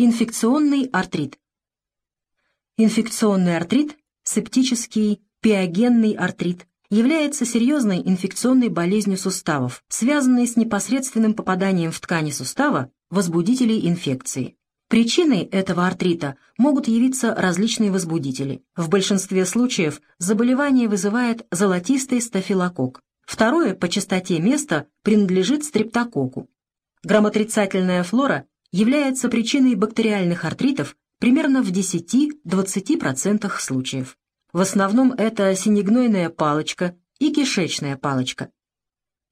Инфекционный артрит. Инфекционный артрит, септический пиогенный артрит, является серьезной инфекционной болезнью суставов, связанной с непосредственным попаданием в ткани сустава возбудителей инфекции. Причиной этого артрита могут явиться различные возбудители. В большинстве случаев заболевание вызывает золотистый стафилококк. Второе по частоте места принадлежит стрептококку. Грамотрицательная флора является причиной бактериальных артритов примерно в 10-20% случаев. В основном это синегнойная палочка и кишечная палочка.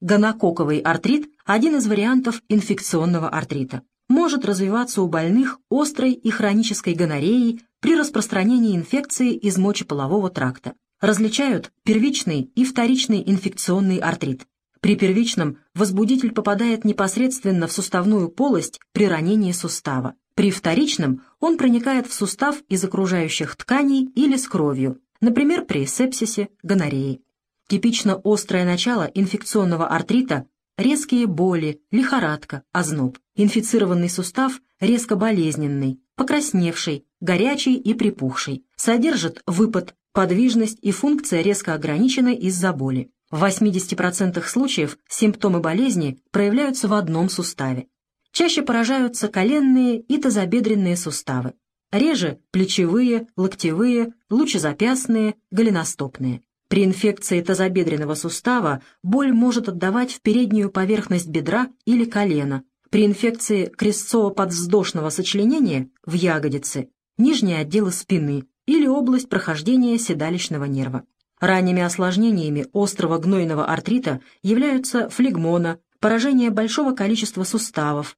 Гонококковый артрит – один из вариантов инфекционного артрита может развиваться у больных острой и хронической гонореей при распространении инфекции из мочеполового тракта. Различают первичный и вторичный инфекционный артрит. При первичном возбудитель попадает непосредственно в суставную полость при ранении сустава. При вторичном он проникает в сустав из окружающих тканей или с кровью, например, при сепсисе, гонореи. Типично острое начало инфекционного артрита резкие боли, лихорадка, озноб. Инфицированный сустав резко болезненный, покрасневший, горячий и припухший. Содержит выпад, подвижность и функция резко ограничены из-за боли. В 80% случаев симптомы болезни проявляются в одном суставе. Чаще поражаются коленные и тазобедренные суставы. Реже плечевые, локтевые, лучезапястные, голеностопные. При инфекции тазобедренного сустава боль может отдавать в переднюю поверхность бедра или колена. При инфекции крестцово-подвздошного сочленения в ягодице, нижние отделы спины или область прохождения седалищного нерва. Ранними осложнениями острого гнойного артрита являются флегмона, поражение большого количества суставов,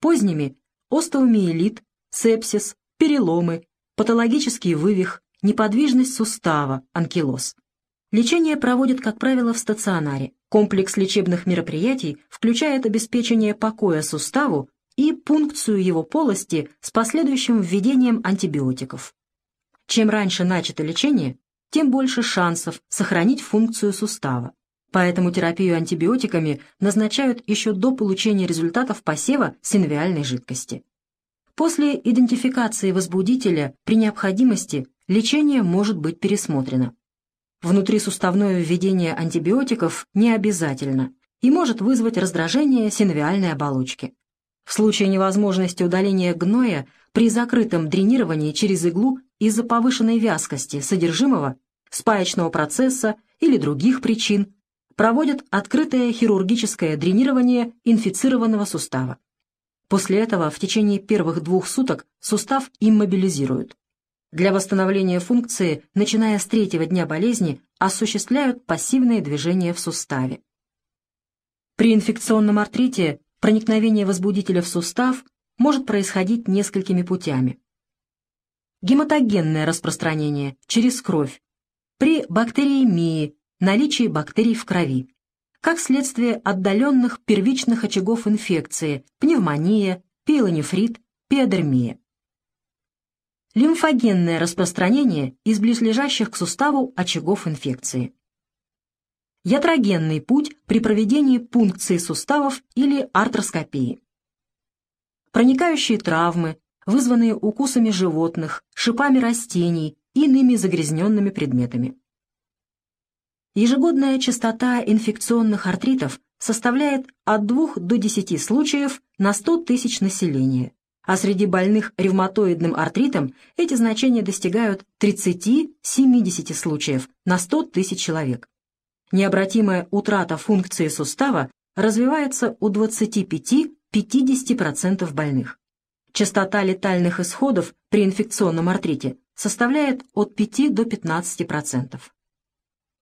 поздними – остеомиелит, сепсис, переломы, патологический вывих, неподвижность сустава, анкилоз. Лечение проводят, как правило, в стационаре. Комплекс лечебных мероприятий включает обеспечение покоя суставу и пункцию его полости с последующим введением антибиотиков. Чем раньше начато лечение, тем больше шансов сохранить функцию сустава. Поэтому терапию антибиотиками назначают еще до получения результатов посева синовиальной жидкости. После идентификации возбудителя при необходимости лечение может быть пересмотрено. Внутрисуставное введение антибиотиков не обязательно и может вызвать раздражение синовиальной оболочки. В случае невозможности удаления гноя при закрытом дренировании через иглу из-за повышенной вязкости содержимого, спаечного процесса или других причин проводят открытое хирургическое дренирование инфицированного сустава. После этого в течение первых двух суток сустав иммобилизируют. Для восстановления функции, начиная с третьего дня болезни, осуществляют пассивные движения в суставе. При инфекционном артрите проникновение возбудителя в сустав может происходить несколькими путями. Гематогенное распространение через кровь, при бактериемии, наличии бактерий в крови, как следствие отдаленных первичных очагов инфекции, пневмония, пиелонефрит, пиодермия лимфогенное распространение из близлежащих к суставу очагов инфекции. Ятрогенный путь при проведении пункции суставов или артроскопии. Проникающие травмы, вызванные укусами животных, шипами растений и иными загрязненными предметами. Ежегодная частота инфекционных артритов составляет от 2 до 10 случаев на 100 тысяч населения а среди больных ревматоидным артритом эти значения достигают 30-70 случаев на 100 тысяч человек. Необратимая утрата функции сустава развивается у 25-50% больных. Частота летальных исходов при инфекционном артрите составляет от 5 до 15%.